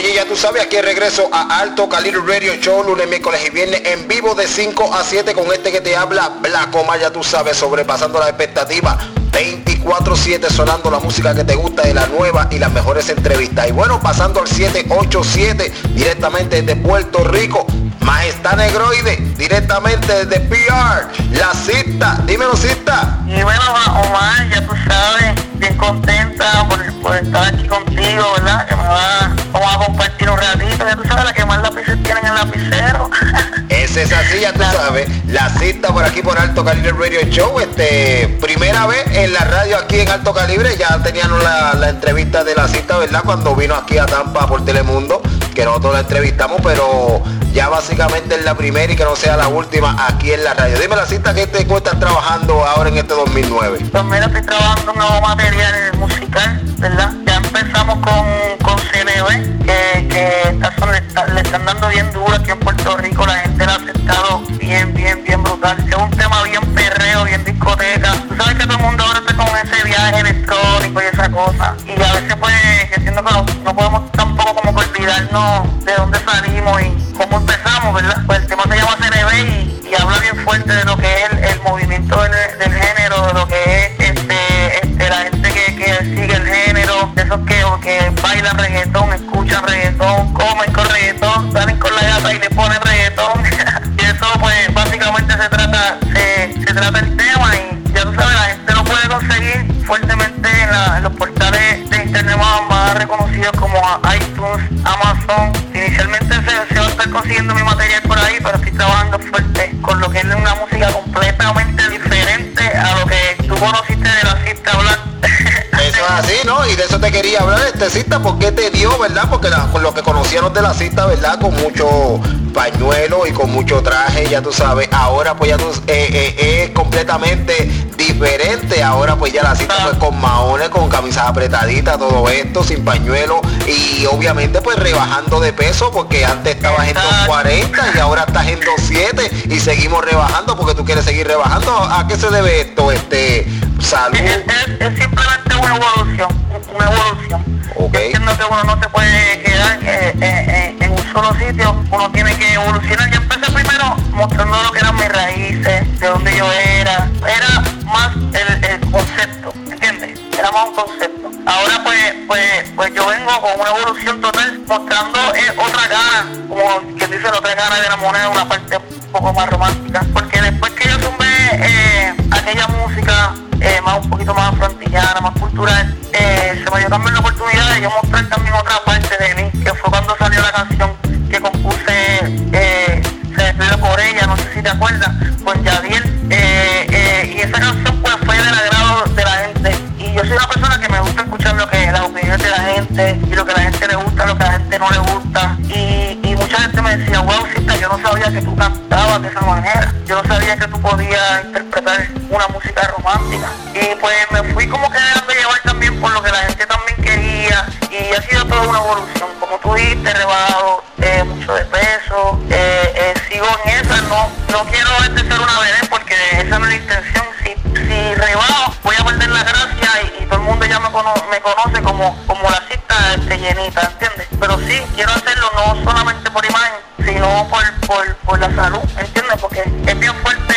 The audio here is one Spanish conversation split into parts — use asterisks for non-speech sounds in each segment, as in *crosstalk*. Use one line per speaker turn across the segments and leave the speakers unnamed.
Oye, ya tú sabes, aquí regreso a Alto Calibre Radio Show, lunes, miércoles y viernes, en vivo de 5 a 7 con este que te habla, Black Omar, ya tú sabes, sobrepasando las expectativas. 24-7 sonando la música que te gusta de la nueva y las mejores entrevistas. Y bueno, pasando al 787 directamente desde Puerto Rico. Majestad Negroide, directamente desde PR, la cita, dímelo cita.
Ya tú sabes, la
cita por aquí por Alto Calibre Radio Show, este, primera vez en la radio aquí en Alto Calibre, ya teníamos la, la entrevista de la cita, ¿verdad? Cuando vino aquí a Tampa por Telemundo, que nosotros la entrevistamos, pero ya básicamente es la primera y que no sea la última aquí en la radio. Dime la cita que te estás trabajando ahora en este 2009.
Pues estoy trabajando un nuevo material musical, ¿verdad? Ya empezamos con CNB, que, que le, están dando bien duro aquí en Puerto Rico, la gente lo ha aceptado bien, bien, bien brutal. Es un tema bien perreo, bien discoteca. Tú sabes que todo el mundo ahora está con ese viaje electrónico y esa cosa. Y a veces pues, entiendo que no, podemos tampoco como olvidarnos de dónde fuertemente en, los portales de internet más, reconocidos como iTunes, Amazon. Inicialmente se, va a estar consiguiendo mi material por ahí, pero estoy trabajando fuerte con lo que es una música completamente diferente a lo que tú conociste de la cita hablar.
Eso es así, ¿no? Y de eso te quería hablar, este cita, porque te dio, ¿verdad? Porque con lo que conocíamos de la cita, ¿verdad? Con mucho pañuelo y con mucho traje, ya tú sabes. Ahora pues ya tú, eh, eh, es completamente diferente. Ahora pues ya la cita pues con maones, con camisas apretaditas, todo esto, sin pañuelo. Y obviamente pues rebajando de peso porque antes estabas en 240 y ahora estás en 27 y seguimos rebajando porque tú quieres seguir rebajando. ¿A qué se debe esto? Este salud.
Es, simplemente una evolución, una evolución. entiendo que uno no se puede quedar eh, mostrando lo que eran mis raíces, de dónde yo era. Era más el, concepto, ¿entiendes? Era más un concepto. Ahora pues, pues, pues yo vengo con una evolución total, mostrando eh, otra cara, como quien dice la otra cara de la moneda, una parte un poco más romántica. Porque después que yo sumé aquella música eh, más un poquito más frontillana, más cultural, que tú cantabas de esa manera, yo no sabía que tú podías interpretar una música romántica. Y pues me fui como que dejando llevar también por lo que la gente también quería y ha sido toda una evolución. Como tú dijiste, rebajado eh, mucho de peso, eh, eh, sigo en esa, no, no quiero este ser una bebé porque esa no es la intención. Si, si rebajo voy a perder la gracia y, todo el mundo ya me, me conoce como, como la cita este, llenita, ¿entiendes? Pero sí, quiero hacerlo no solamente por imagen, la salud, ¿entiendes? Porque es bien fuerte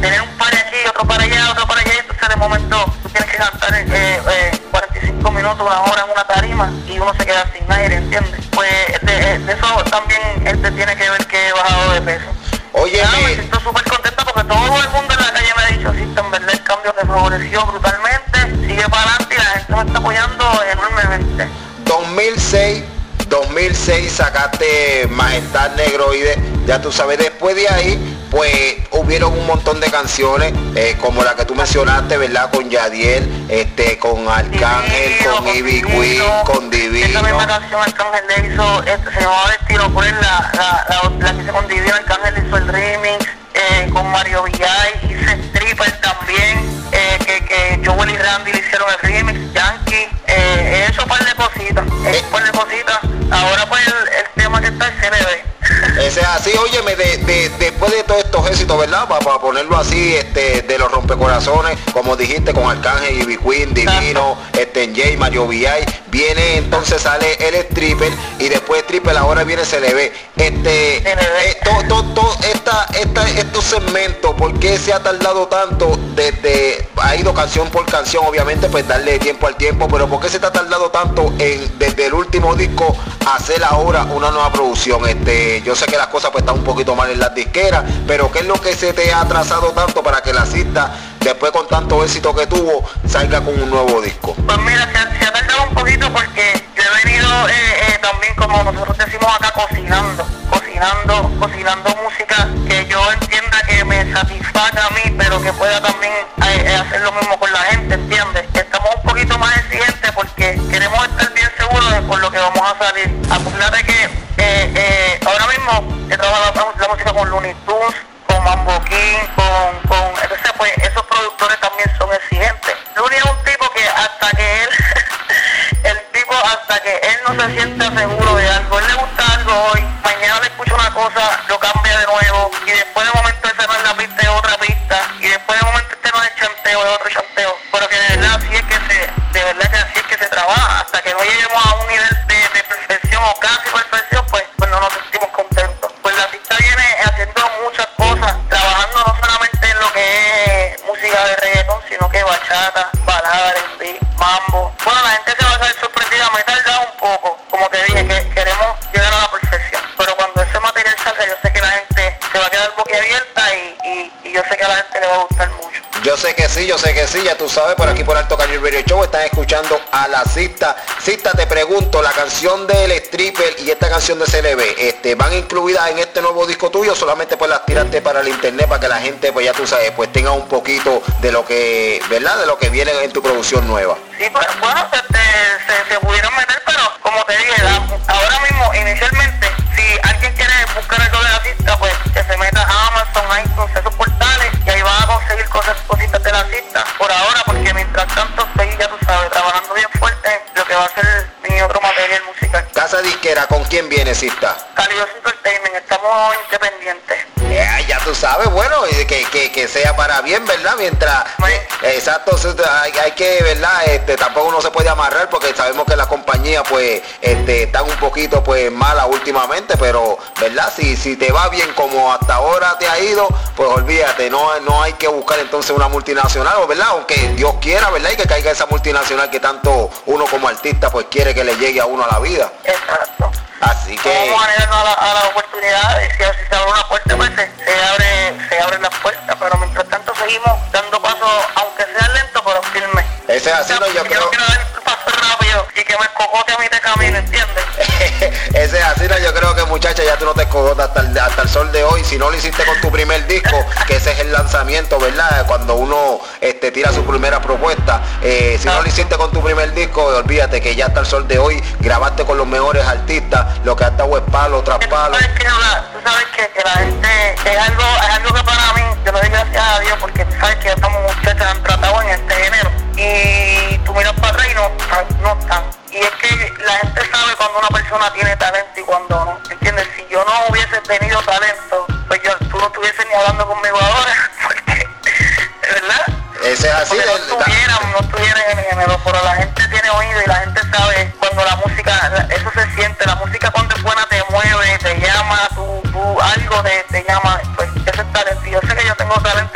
tener un par aquí, otro para allá, otro para allá, entonces de momento tú tienes que cantar eh, 45 eh, minutos, una hora en una tarima y uno se queda sin aire, ¿entiendes? Pues de, eso también este tiene que ver que he bajado de peso.
Oye,
me siento súper contenta porque todo el mundo en la calle me ha dicho, sí, en verdad el cambio me favoreció brutalmente, sigue para adelante y la gente me está apoyando enormemente.
2006 2006 sacaste Majestad Negroide, ya tú sabes, después de ahí pues hubieron un montón de canciones eh, como la que tú mencionaste, ¿verdad? Con Yadiel, este, con Arcángel, con Ivy Queen, con Divino.
Esa misma canción Arcángel le hizo, este, se llamaba Destino por él, la, la, la, que hizo con Divino, Arcángel hizo el remix, eh, con Mario Villay, hice Stripper también, eh, que, que Joel y Randy le hicieron el remix, Yankee, eh, eso par de cositas, eh. par de cositas. Ahora pues que es
así, óyeme, de, después de todos estos éxitos, ¿verdad? Para, ponerlo así, este, de los rompecorazones, como dijiste, con Arcángel, y Queen, Divino, este, J, Mario V.I., viene, entonces sale el stripper, y después stripper ahora viene CLB. Este, eh, todo, todo, esta, esta, estos segmentos, ¿por qué se ha tardado tanto desde, ha ido canción por canción, obviamente, pues darle tiempo al tiempo, pero ¿por qué se ha tardado tanto en, desde el último disco, hacer ahora una nueva producción? Este, yo sé que las cosas pues están un poquito mal en las disqueras, pero ¿qué es lo que se te ha atrasado tanto para que la cita, después con tanto éxito que tuvo, salga con un nuevo disco?
Pues mira, se, ha tardado un poquito porque yo he venido eh, eh, también, como nosotros decimos acá, cocinando, cocinando, cocinando música que yo entienda que me satisfaga a mí, pero que pueda también eh, hacer lo mismo con la gente, ¿entiendes? Estamos un poquito más exigentes porque queremos estar bien seguros de por lo que vamos a salir. Acuérdate que ahora mismo he trabajado la, música con Looney Tunes, yo sé que la gente se va a quedar boquiabierta y, y, y yo sé que a la gente le va a gustar mucho.
Yo sé que sí, yo sé que sí, ya tú sabes, por aquí por Alto Caño Radio Show están escuchando a la cista. Cista, te pregunto, la canción del stripper y esta canción de CLB, este, ¿van incluidas en este nuevo disco tuyo solamente pues las tiraste para el internet para que la gente, pues ya tú sabes, pues tenga un poquito de lo que, ¿verdad? De lo que viene en tu producción nueva.
Sí, pues bueno, se, se, Estamos independientes.
ya tú sabes, bueno, que, que, que, sea para bien, ¿verdad? Mientras, eh, exacto, hay, hay, que, ¿verdad? Este, tampoco uno se puede amarrar porque sabemos que la compañía, pues, este, están un poquito, pues, mala últimamente, pero, ¿verdad? Si, si te va bien como hasta ahora te ha ido, pues olvídate, no, no hay que buscar entonces una multinacional, ¿verdad? Aunque Dios quiera, ¿verdad? Y que caiga esa multinacional que tanto uno como artista pues quiere que le llegue a uno a la vida.
Exacto.
Así que...
Vamos a a la, a la oportunidad, si, si se abre una puerta, pues se, abre, se abren las puertas, pero mientras tanto seguimos dando pasos, aunque sea lento, pero firme.
Ese es así, no, yo, creo...
quiero dar paso rápido y que me escogote a mí ¿entiendes? *laughs*
Ese es así, no, yo creo que muchacha ya tú no te escogotas hasta el, hasta el sol de hoy, si no lo hiciste con tu primer disco, que ese es el lanzamiento, ¿verdad? Cuando uno este, tira su primera propuesta, eh, si no lo hiciste con tu primer disco, olvídate que ya hasta el sol de hoy grabaste con los mejores artistas, lo que hasta es palo tras palo.
Tú sabes que, tú sabes que, la gente, es algo, es algo que para mí, yo lo doy gracias a Dios, porque tú sabes que estamos muchachos han tratado en este género, y tú miras para atrás y no, no están. Y es que la gente sabe cuando una persona tiene talento y cuando no. ¿Entiendes? Si yo no hubiese tenido talento, pues yo, tú no estuviese ni hablando conmigo ahora, *laughs* porque, ¿verdad?
Ese es así.
no estuvieran, no estuvieran en el género, pero la gente tiene oído y la gente sabe cuando la música, eso se siente, la música cuando es buena te mueve, te llama, tú, tú algo te, te llama, pues ese es talento. Yo sé que yo tengo talento,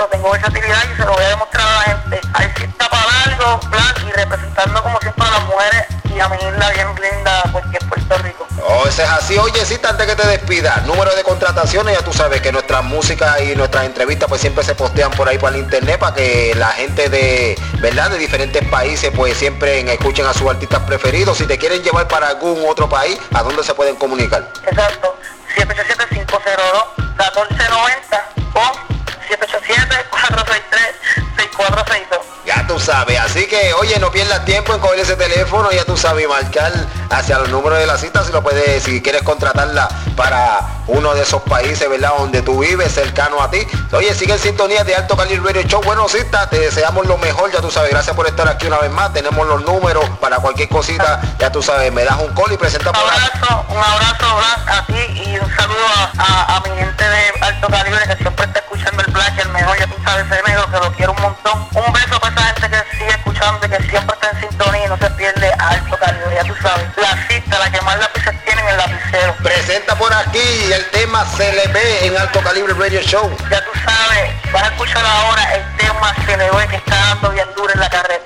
Oh, ese es así. Oye, sí, antes que te despida, número de contrataciones, ya tú sabes que nuestra música y nuestras entrevistas pues siempre se postean por ahí por el internet para que la gente de, ¿verdad? De diferentes países pues siempre escuchen a sus artistas preferidos. Si te quieren llevar para algún otro país, ¿a dónde se pueden comunicar?
Exacto. 787-502-1490 o 787-463-6462.
Tú sabes. Así que, oye, no pierdas tiempo en coger ese teléfono, ya tú sabes, marcar hacia los números de la cita, si lo puedes, si quieres contratarla para uno de esos países, ¿verdad? Donde tú vives, cercano a ti. Oye, sigue en sintonía de Alto Calibre Radio Show. Bueno, cita, te deseamos lo mejor, ya tú sabes. Gracias por estar aquí una vez más. Tenemos los números para cualquier cosita, ya tú sabes. Me das un call y presenta
por Un abrazo, un abrazo, a ti y un saludo a, mi gente de Alto Calibre que siempre está escuchando el Black, el mejor, ya tú sabes, ese negro, que lo quiero un montón. Un beso
ve en Alto Calibre Radio Show.
Ya tú sabes, vas a escuchar ahora el tema ve que está dando bien duro en la carretera.